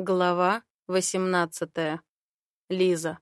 Глава 18. Лиза.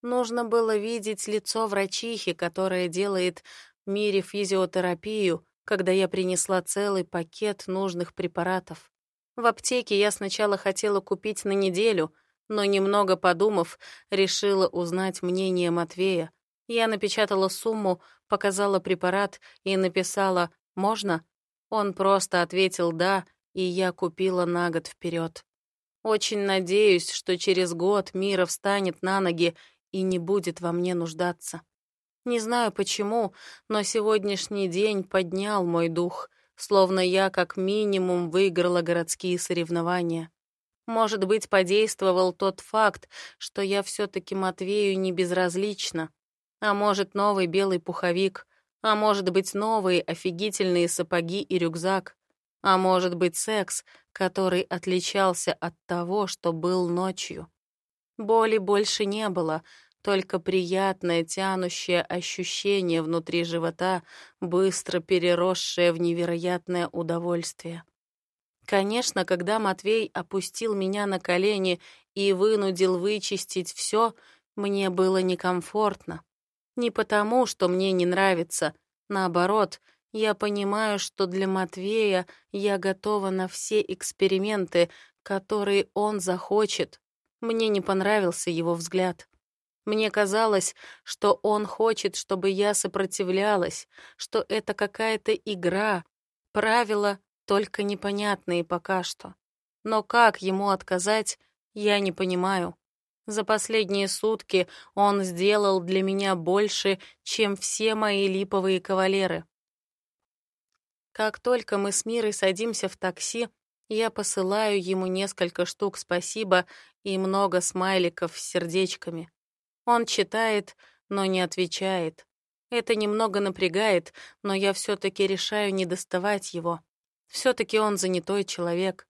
Нужно было видеть лицо врачихи, которая делает Мире физиотерапию, когда я принесла целый пакет нужных препаратов. В аптеке я сначала хотела купить на неделю, но немного подумав, решила узнать мнение Матвея. Я напечатала сумму, показала препарат и написала «Можно?». Он просто ответил «да», и я купила на год вперед. Очень надеюсь, что через год Мира встанет на ноги и не будет во мне нуждаться. Не знаю почему, но сегодняшний день поднял мой дух, словно я как минимум выиграла городские соревнования. Может быть, подействовал тот факт, что я все-таки Матвею не безразлична. А может, новый белый пуховик, а может быть, новые офигительные сапоги и рюкзак, а может быть, секс, который отличался от того, что был ночью. Боли больше не было, только приятное тянущее ощущение внутри живота, быстро переросшее в невероятное удовольствие. Конечно, когда Матвей опустил меня на колени и вынудил вычистить все, мне было некомфортно. Не потому, что мне не нравится, наоборот — я понимаю, что для Матвея я готова на все эксперименты, которые он захочет. Мне не понравился его взгляд. Мне казалось, что он хочет, чтобы я сопротивлялась, что это какая-то игра, правила только непонятные пока что. Но как ему отказать, я не понимаю. За последние сутки он сделал для меня больше, чем все мои липовые кавалеры. Как только мы с Мирой садимся в такси, я посылаю ему несколько штук спасибо и много смайликов с сердечками. Он читает, но не отвечает. Это немного напрягает, но я все-таки решаю не доставать его. Все-таки он занятой человек.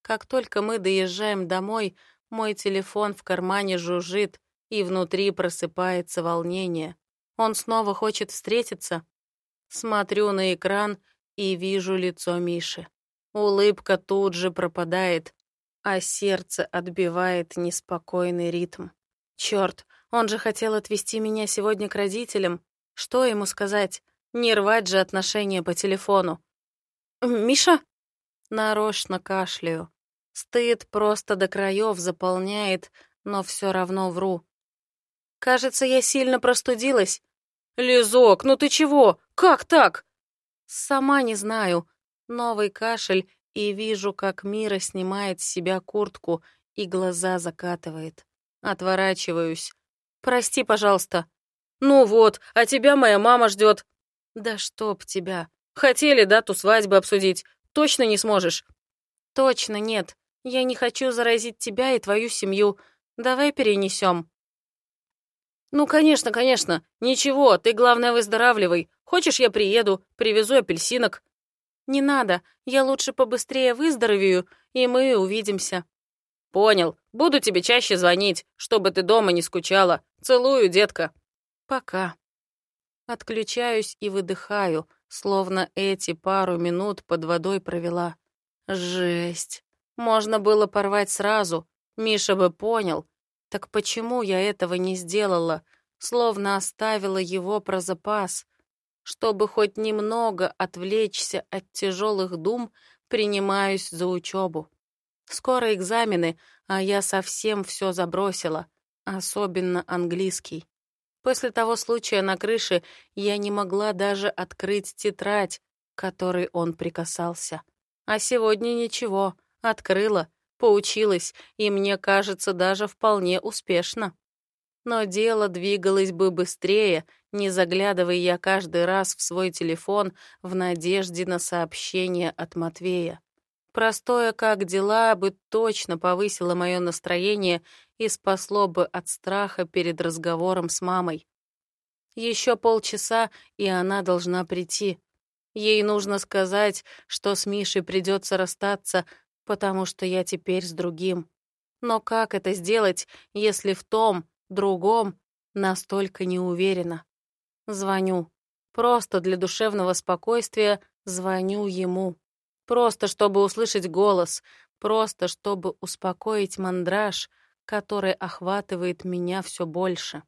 Как только мы доезжаем домой, мой телефон в кармане жужжит, и внутри просыпается волнение. Он снова хочет встретиться. Смотрю на экран — и вижу лицо Миши. Улыбка тут же пропадает, а сердце отбивает неспокойный ритм. Черт, он же хотел отвезти меня сегодня к родителям. Что ему сказать? Не рвать же отношения по телефону. «Миша?» Нарочно кашляю. Стыд просто до краев заполняет, но все равно вру. Кажется, я сильно простудилась. «Лизок, ну ты чего? Как так?» Сама не знаю. Новый кашель, и вижу, как Мира снимает с себя куртку и глаза закатывает. Отворачиваюсь. «Прости, пожалуйста». «Ну вот, а тебя моя мама ждет. «Да чтоб тебя. Хотели дату свадьбы обсудить. Точно не сможешь?» «Точно нет. Я не хочу заразить тебя и твою семью. Давай перенесем. «Ну, конечно, конечно. Ничего, ты, главное, выздоравливай. Хочешь, я приеду, привезу апельсинок?» «Не надо. Я лучше побыстрее выздоровею, и мы увидимся». «Понял. Буду тебе чаще звонить, чтобы ты дома не скучала. Целую, детка». «Пока». Отключаюсь и выдыхаю, словно эти пару минут под водой провела. Жесть. Можно было порвать сразу. Миша бы понял, так почему я этого не сделала, словно оставила его про запас? Чтобы хоть немного отвлечься от тяжелых дум, принимаюсь за учебу. Скоро экзамены, а я совсем все забросила, особенно английский. После того случая на крыше я не могла даже открыть тетрадь, которой он прикасался. А сегодня ничего, открыла, Поучилась, и мне кажется, даже вполне успешно. Но дело двигалось бы быстрее, не заглядывая я каждый раз в свой телефон в надежде на сообщение от Матвея. Простое «как дела» бы точно повысило мое настроение и спасло бы от страха перед разговором с мамой. Еще полчаса, и она должна прийти. Ей нужно сказать, что с Мишей придется расстаться, потому что я теперь с другим. Но как это сделать, если в том, другом, настолько не уверена? Звоню. Просто для душевного спокойствия звоню ему. Просто чтобы услышать голос, просто чтобы успокоить мандраж, который охватывает меня все больше.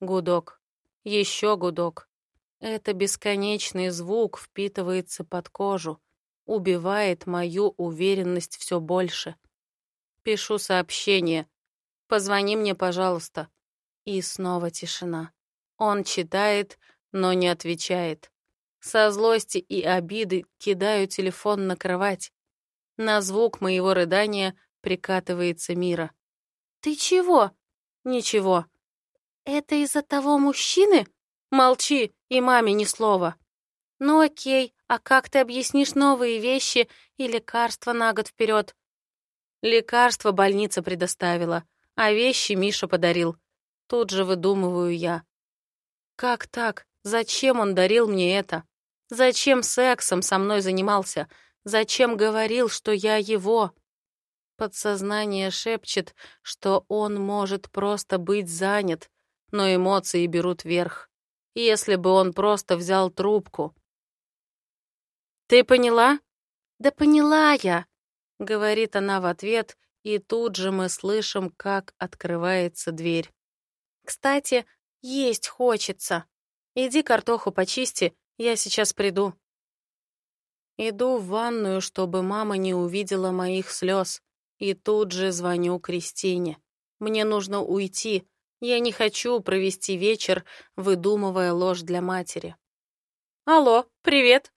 Гудок. Еще гудок. Это бесконечный звук впитывается под кожу, убивает мою уверенность все больше. Пишу сообщение. «Позвони мне, пожалуйста». И снова тишина. Он читает, но не отвечает. Со злости и обиды кидаю телефон на кровать. На звук моего рыдания прикатывается Мира. «Ты чего?» «Ничего». «Это из-за того мужчины?» «Молчи, и маме ни слова». «Ну окей, а как ты объяснишь новые вещи и лекарства на год вперед? Лекарства больница предоставила, а вещи Миша подарил. Тут же выдумываю я. Как так? Зачем он дарил мне это? Зачем сексом со мной занимался? Зачем говорил, что я его? Подсознание шепчет, что он может просто быть занят, но эмоции берут верх. Если бы он просто взял трубку. «Ты поняла?» «Да поняла я», — говорит она в ответ, и тут же мы слышим, как открывается дверь. «Кстати, есть хочется. Иди картоху почисти, я сейчас приду». Иду в ванную, чтобы мама не увидела моих слез, и тут же звоню Кристине. Мне нужно уйти, я не хочу провести вечер, выдумывая ложь для матери. «Алло, привет!»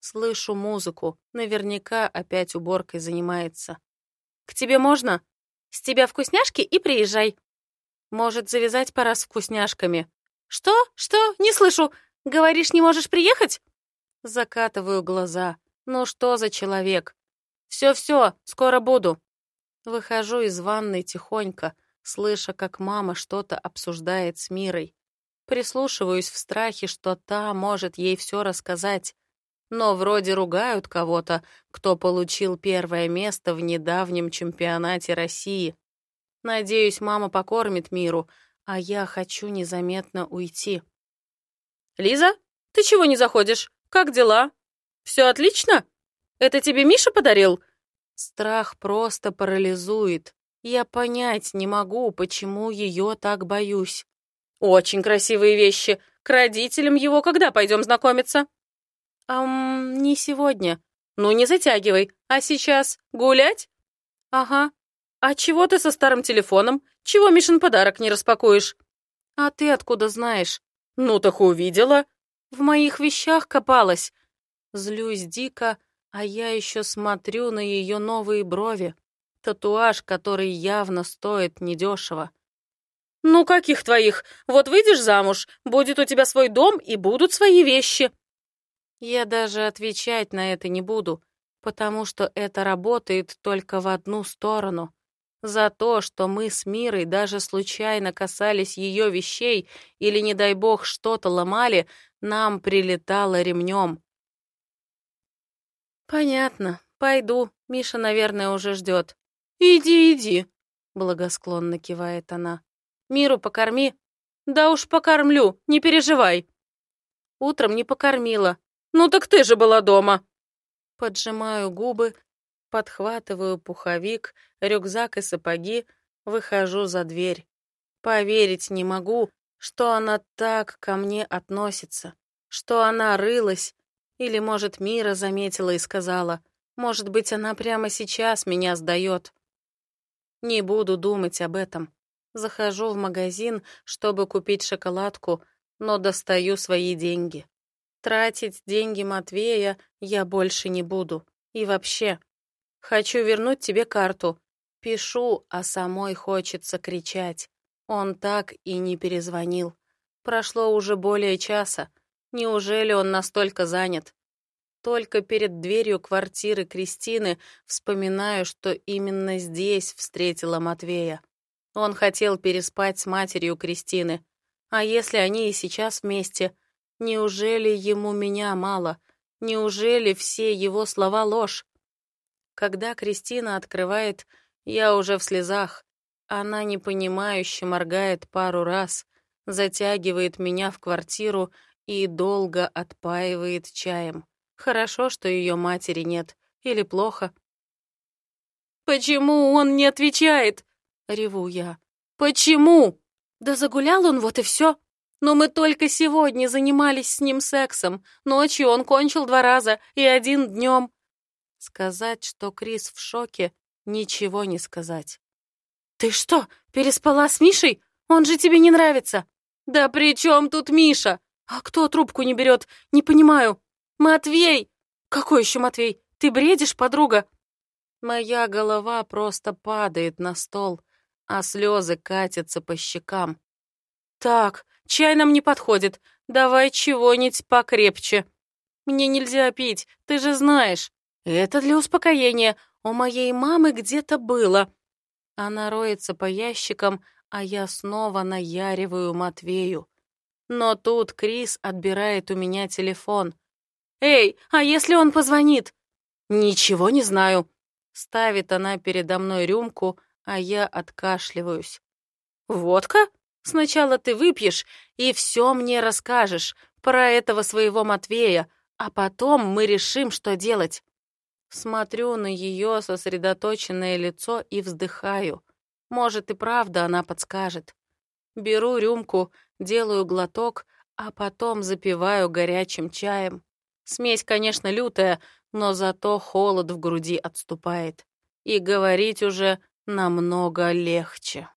Слышу музыку, наверняка опять уборкой занимается. «К тебе можно? С тебя вкусняшки и приезжай!» «Может, завязать пора с вкусняшками?» «Что? Что? Не слышу! Говоришь, не можешь приехать?» Закатываю глаза. «Ну что за человек?» «Все-все, скоро буду!» Выхожу из ванной тихонько, слыша, как мама что-то обсуждает с Мирой. Прислушиваюсь в страхе, что та может ей все рассказать. Но вроде ругают кого-то, кто получил первое место в недавнем чемпионате России. Надеюсь, мама покормит Миру, а я хочу незаметно уйти. «Лиза, ты чего не заходишь? Как дела? Все отлично? Это тебе Миша подарил?» Страх просто парализует. Я понять не могу, почему ее так боюсь. Очень красивые вещи. К родителям его когда пойдем знакомиться? Ам, не сегодня. Ну, не затягивай. А сейчас гулять? Ага. А чего ты со старым телефоном? Чего Мишин подарок не распакуешь? А ты откуда знаешь? Ну, так увидела. В моих вещах копалась. Злюсь дико, а я еще смотрю на ее новые брови. Татуаж, который явно стоит недешево. «Ну, каких твоих? Вот выйдешь замуж, будет у тебя свой дом и будут свои вещи». Я даже отвечать на это не буду, потому что это работает только в одну сторону. За то, что мы с Мирой даже случайно касались ее вещей или, не дай бог, что-то ломали, нам прилетало ремнем. «Понятно. Пойду. Миша, наверное, уже ждет. «Иди, иди», — благосклонно кивает она. «Миру покорми». «Да уж покормлю, не переживай». Утром не покормила. «Ну так ты же была дома». Поджимаю губы, подхватываю пуховик, рюкзак и сапоги, выхожу за дверь. Поверить не могу, что она так ко мне относится, что она рылась, или, может, Мира заметила и сказала, может быть, она прямо сейчас меня сдает. Не буду думать об этом. Захожу в магазин, чтобы купить шоколадку, но достаю свои деньги. Тратить деньги Матвея я больше не буду. И вообще, хочу вернуть тебе карту. Пишу, а самой хочется кричать. Он так и не перезвонил. Прошло уже более часа. Неужели он настолько занят? Только перед дверью квартиры Кристины вспоминаю, что именно здесь встретила Матвея. Он хотел переспать с матерью Кристины. А если они и сейчас вместе, неужели ему меня мало? Неужели все его слова ложь? Когда Кристина открывает, я уже в слезах. Она непонимающе моргает пару раз, затягивает меня в квартиру и долго отпаивает чаем. Хорошо, что ее матери нет. Или плохо. Почему он не отвечает? Реву я. Почему? Да загулял он, вот и все. Но мы только сегодня занимались с ним сексом. Ночью он кончил два раза и один днем. Сказать, что Крис в шоке, ничего не сказать. «Ты что, переспала с Мишей? Он же тебе не нравится!» «Да при чем тут Миша? А кто трубку не берет? Не понимаю. Матвей!» «Какой еще Матвей? Ты бредишь, подруга?» Моя голова просто падает на стол, а слезы катятся по щекам. «Так, чай нам не подходит. Давай чего-нибудь покрепче. Мне нельзя пить, ты же знаешь. Это для успокоения. У моей мамы где-то было». Она роется по ящикам, а я снова наяриваю Матвею. Но тут Крис отбирает у меня телефон. «Эй, а если он позвонит?» «Ничего не знаю». Ставит она передо мной рюмку, а я откашливаюсь. «Водка? Сначала ты выпьешь и все мне расскажешь про этого своего Матвея, а потом мы решим, что делать». Смотрю на ее сосредоточенное лицо и вздыхаю. Может, и правда она подскажет. Беру рюмку, делаю глоток, а потом запиваю горячим чаем. Смесь, конечно, лютая, но зато холод в груди отступает. И говорить уже намного легче.